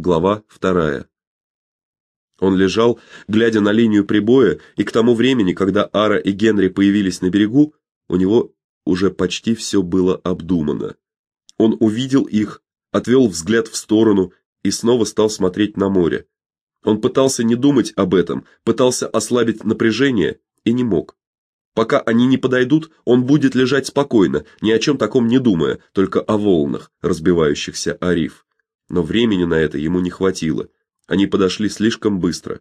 Глава вторая. Он лежал, глядя на линию прибоя, и к тому времени, когда Ара и Генри появились на берегу, у него уже почти все было обдумано. Он увидел их, отвел взгляд в сторону и снова стал смотреть на море. Он пытался не думать об этом, пытался ослабить напряжение и не мог. Пока они не подойдут, он будет лежать спокойно, ни о чем таком не думая, только о волнах, разбивающихся о риф. Но времени на это ему не хватило. Они подошли слишком быстро.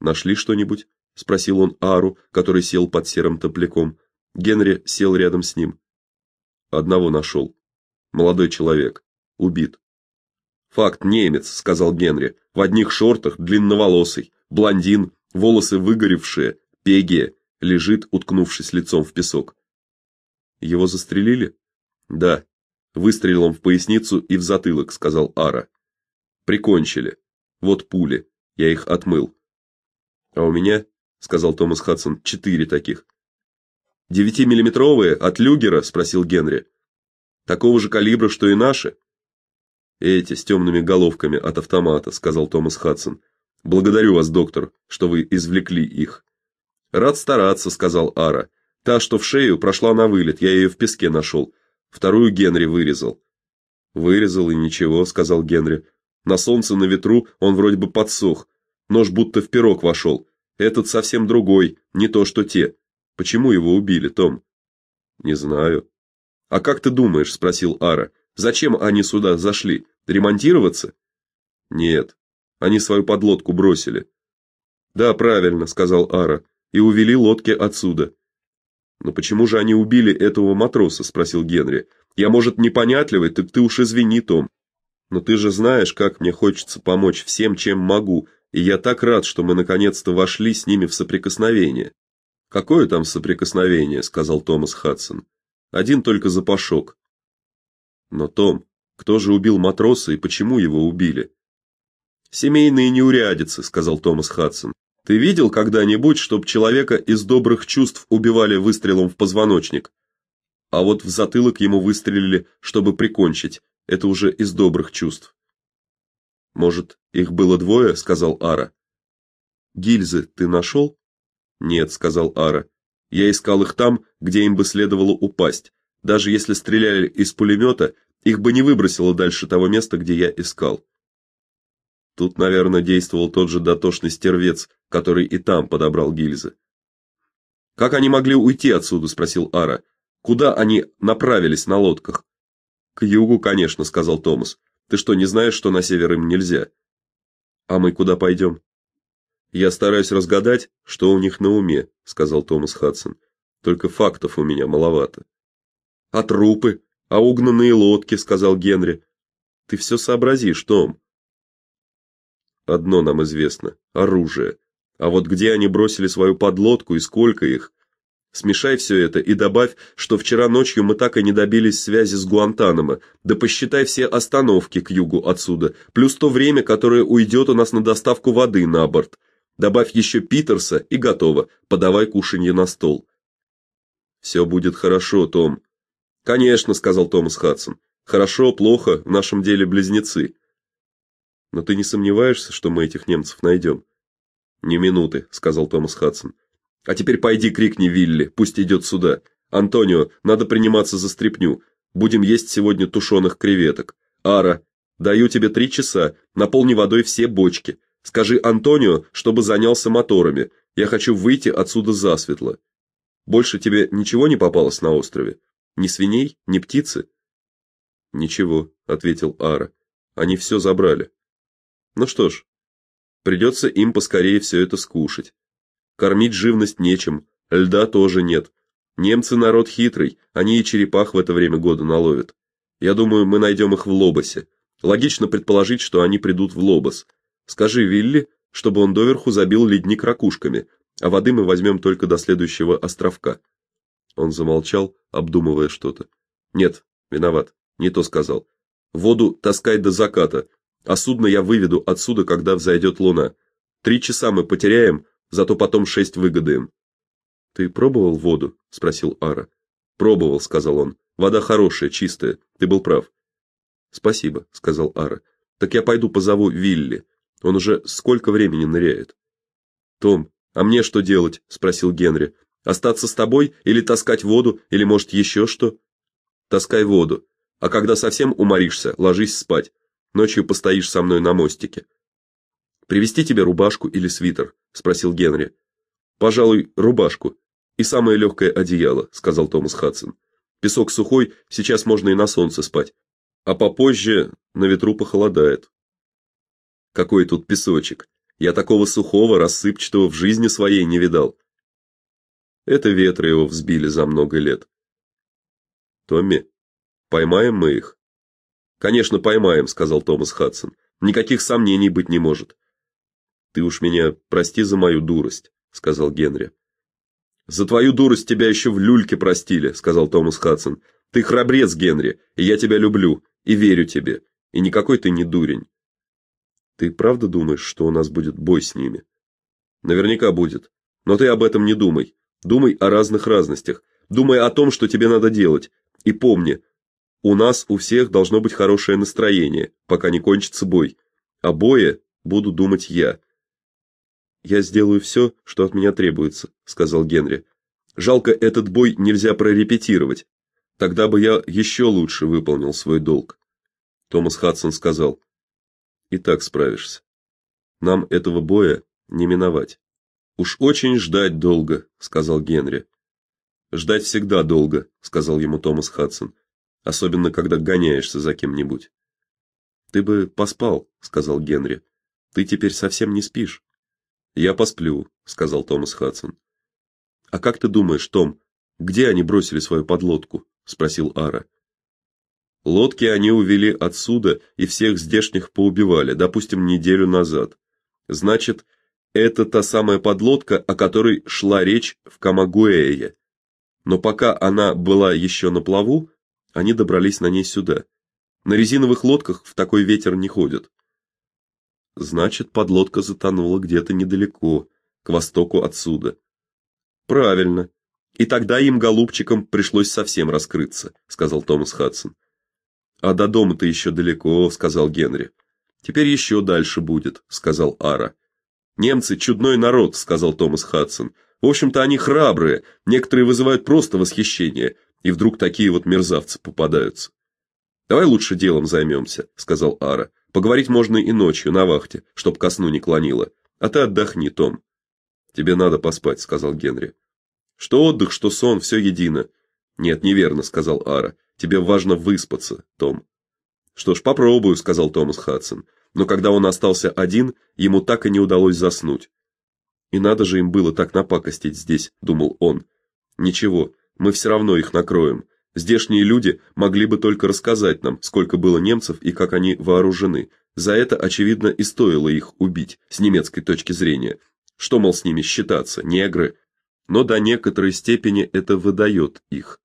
Нашли что-нибудь? спросил он Ару, который сел под серым топляком. Генри сел рядом с ним. Одного нашел. Молодой человек, убит. Факт немец, сказал Генри, в одних шортах, длинноволосый, блондин, волосы выгоревшие, пегие, лежит, уткнувшись лицом в песок. Его застрелили? Да, выстрелом в поясницу и в затылок, сказал Ара. Прикончили. Вот пули. Я их отмыл. А у меня, сказал Томас Хадсон, четыре таких. «Девятимиллиметровые от Люгера?» спросил Генри. Такого же калибра, что и наши. Эти с темными головками от автомата, сказал Томас Хадсон. Благодарю вас, доктор, что вы извлекли их. Рад стараться, сказал Ара. Та, что в шею, прошла на вылет, я ее в песке нашел. Вторую Генри вырезал. Вырезал и ничего, сказал Генри. На солнце, на ветру он вроде бы подсох. Нож будто в пирог вошел. Этот совсем другой, не то что те. Почему его убили, Том? Не знаю. А как ты думаешь, спросил Ара. Зачем они сюда зашли? Ремонтироваться? Нет. Они свою подлодку бросили. Да, правильно, сказал Ара и увели лодки отсюда. Но почему же они убили этого матроса, спросил Генри. Я, может, непонятливый, так ты уж извини, Том. Но ты же знаешь, как мне хочется помочь всем, чем могу, и я так рад, что мы наконец-то вошли с ними в соприкосновение. Какое там соприкосновение, сказал Томас Хадсон. Один только запашок. Но Том, кто же убил матроса и почему его убили? Семейные неурядицы, сказал Томас Хадсон. Ты видел когда-нибудь, чтоб человека из добрых чувств убивали выстрелом в позвоночник? А вот в затылок ему выстрелили, чтобы прикончить. Это уже из добрых чувств. Может, их было двое, сказал Ара. Гильзы ты нашел?» Нет, сказал Ара. Я искал их там, где им бы следовало упасть. Даже если стреляли из пулемета, их бы не выбросило дальше того места, где я искал. Тут, наверное, действовал тот же дотошный стервец, который и там подобрал гильзы. Как они могли уйти отсюда, спросил Ара. Куда они направились на лодках? К югу, конечно, сказал Томас. Ты что, не знаешь, что на север им нельзя? А мы куда пойдем?» Я стараюсь разгадать, что у них на уме, сказал Томас Хадсон. Только фактов у меня маловато. А трупы, а угнанные лодки, сказал Генри. Ты все сообразишь, Том. Одно нам известно оружие. А вот где они бросили свою подлодку и сколько их? Смешай все это и добавь, что вчера ночью мы так и не добились связи с Гуантанамо. Да посчитай все остановки к югу отсюда, плюс то время, которое уйдет у нас на доставку воды на борт. Добавь еще Питерса и готово. Подавай кушанье на стол. «Все будет хорошо, Том. Конечно, сказал Томас Хадсон. Хорошо, плохо, в нашем деле близнецы. Но ты не сомневаешься, что мы этих немцев найдем?» «Ни минуты», сказал Томас Хадсон. «А теперь пойди крикни Вилли, пусть идет сюда. Антонио, надо приниматься за стряпню. Будем есть сегодня тушеных креветок. Ара, даю тебе три часа, наполни водой все бочки. Скажи Антонио, чтобы занялся моторами. Я хочу выйти отсюда засветло. Больше тебе ничего не попалось на острове? Ни свиней, ни птицы?» «Ничего», — ответил Ара. «Они все забрали». Ну что ж, придется им поскорее все это скушать. Кормить живность нечем, льда тоже нет. Немцы народ хитрый, они и черепах в это время года наловят. Я думаю, мы найдем их в Лобосе. Логично предположить, что они придут в Лобос. Скажи Вилли, чтобы он доверху забил ледник ракушками, а воды мы возьмем только до следующего островка. Он замолчал, обдумывая что-то. Нет, виноват, не то сказал. Воду таскай до заката, а судно я выведу отсюда, когда взойдет луна. Три часа мы потеряем, зато потом шесть выгодаем. Ты пробовал воду? спросил Ара. Пробовал, сказал он. Вода хорошая, чистая. Ты был прав. Спасибо, сказал Ара. Так я пойду позову Вилли. Он уже сколько времени ныряет. Том, а мне что делать? спросил Генри. Остаться с тобой или таскать воду, или может еще что? Таскай воду. А когда совсем уморишься, ложись спать. Ночью постоишь со мной на мостике. Привезти тебе рубашку или свитер, спросил Генри. Пожалуй, рубашку и самое легкое одеяло, сказал Томас Хадсон. Песок сухой, сейчас можно и на солнце спать, а попозже на ветру похолодает. Какой тут песочек? Я такого сухого, рассыпчатого в жизни своей не видал. Это ветры его взбили за много лет. Томми, поймаем мы их. Конечно, поймаем, сказал Томас Хадсон. Никаких сомнений быть не может. Ты уж меня прости за мою дурость, сказал Генри. За твою дурость тебя еще в люльке простили, сказал Томас Хадсон. Ты храбрец, Генри, и я тебя люблю и верю тебе. И никакой ты не дурень. Ты правда думаешь, что у нас будет бой с ними? Наверняка будет. Но ты об этом не думай. Думай о разных разностях. Думай о том, что тебе надо делать. И помни, у нас у всех должно быть хорошее настроение, пока не кончится бой. О бое буду думать я. Я сделаю все, что от меня требуется, сказал Генри. Жалко, этот бой нельзя прорепетировать. Тогда бы я еще лучше выполнил свой долг. Томас Хадсон сказал: "И так справишься. Нам этого боя не миновать". Уж очень ждать долго, сказал Генри. Ждать всегда долго, сказал ему Томас Хадсон, особенно когда гоняешься за кем-нибудь. Ты бы поспал, сказал Генри. Ты теперь совсем не спишь. Я посплю, сказал Томас Хадсон. А как ты думаешь, Том, где они бросили свою подлодку? спросил Ара. Лодки они увели отсюда и всех здешних поубивали, допустим, неделю назад. Значит, это та самая подлодка, о которой шла речь в Камагуэе. Но пока она была еще на плаву, они добрались на ней сюда. На резиновых лодках в такой ветер не ходят. Значит, подлодка затонула где-то недалеко, к востоку отсюда. Правильно. И тогда им голубчикам пришлось совсем раскрыться, сказал Томас Хадсон. А до дома-то еще далеко, сказал Генри. Теперь еще дальше будет, сказал Ара. Немцы чудной народ, сказал Томас Хадсон. В общем-то, они храбрые, некоторые вызывают просто восхищение, и вдруг такие вот мерзавцы попадаются. Давай лучше делом займемся», — сказал Ара. Поговорить можно и ночью на вахте, чтоб ко сну не клонило. А ты отдохни, Том. Тебе надо поспать, сказал Генри. Что отдых, что сон, все едино. Нет, неверно, сказал Ара. Тебе важно выспаться, Том. Что ж, попробую, сказал Томас Хадсон но когда он остался один, ему так и не удалось заснуть. И надо же им было так напакостить здесь, думал он. Ничего, мы все равно их накроем. Здешние люди могли бы только рассказать нам, сколько было немцев и как они вооружены. За это очевидно и стоило их убить с немецкой точки зрения. Что мол с ними считаться, негры? Но до некоторой степени это выдает их.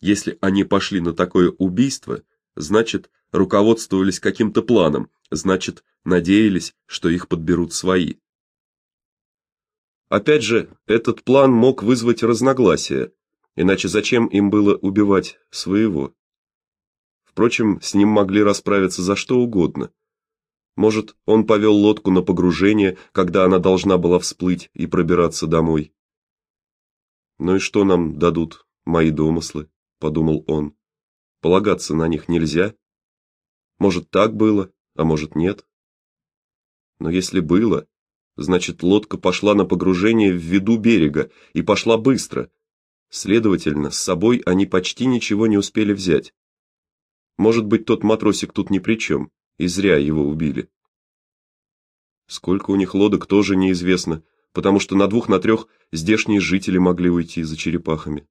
Если они пошли на такое убийство, значит, руководствовались каким-то планом, значит, надеялись, что их подберут свои. Опять же, этот план мог вызвать разногласия, иначе зачем им было убивать своего? Впрочем, с ним могли расправиться за что угодно. Может, он повел лодку на погружение, когда она должна была всплыть и пробираться домой. Ну и что нам дадут мои домыслы, подумал он. Полагаться на них нельзя. Может, так было, а может, нет. Но если было, значит, лодка пошла на погружение в виду берега и пошла быстро. Следовательно, с собой они почти ничего не успели взять. Может быть, тот матросик тут ни при чем, и зря его убили. Сколько у них лодок тоже неизвестно, потому что на двух на трех здешние жители могли уйти за черепахами.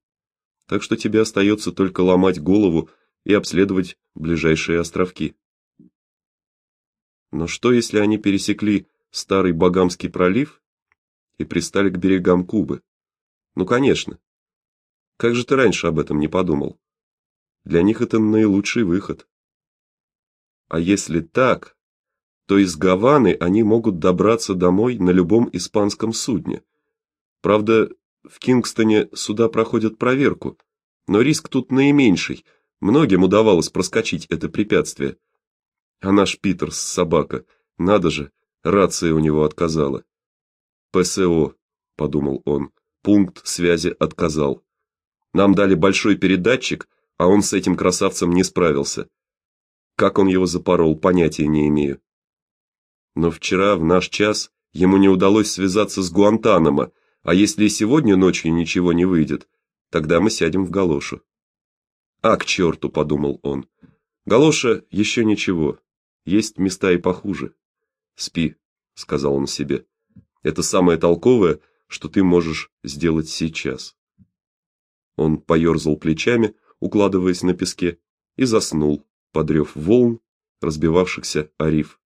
Так что тебе остается только ломать голову и обследовать ближайшие островки. Но что если они пересекли старый Багамский пролив и пристали к берегам Кубы? Ну, конечно. Как же ты раньше об этом не подумал? Для них это наилучший выход. А если так, то из Гаваны они могут добраться домой на любом испанском судне. Правда, в Кингстоне суда проходят проверку, но риск тут наименьший. Многим удавалось проскочить это препятствие. А наш Питерс собака, надо же, рация у него отказала. ПСО, подумал он. Пункт связи отказал. Нам дали большой передатчик, а он с этим красавцем не справился. Как он его запорол, понятия не имею. Но вчера в наш час ему не удалось связаться с Гуантанамо, а если и сегодня ночью ничего не выйдет, тогда мы сядем в галошу. А к черту, подумал он. Галоша еще ничего. Есть места и похуже. Спи, сказал он себе. Это самое толковое, что ты можешь сделать сейчас. Он поерзал плечами, укладываясь на песке, и заснул под рев волн, разбивавшихся о риф.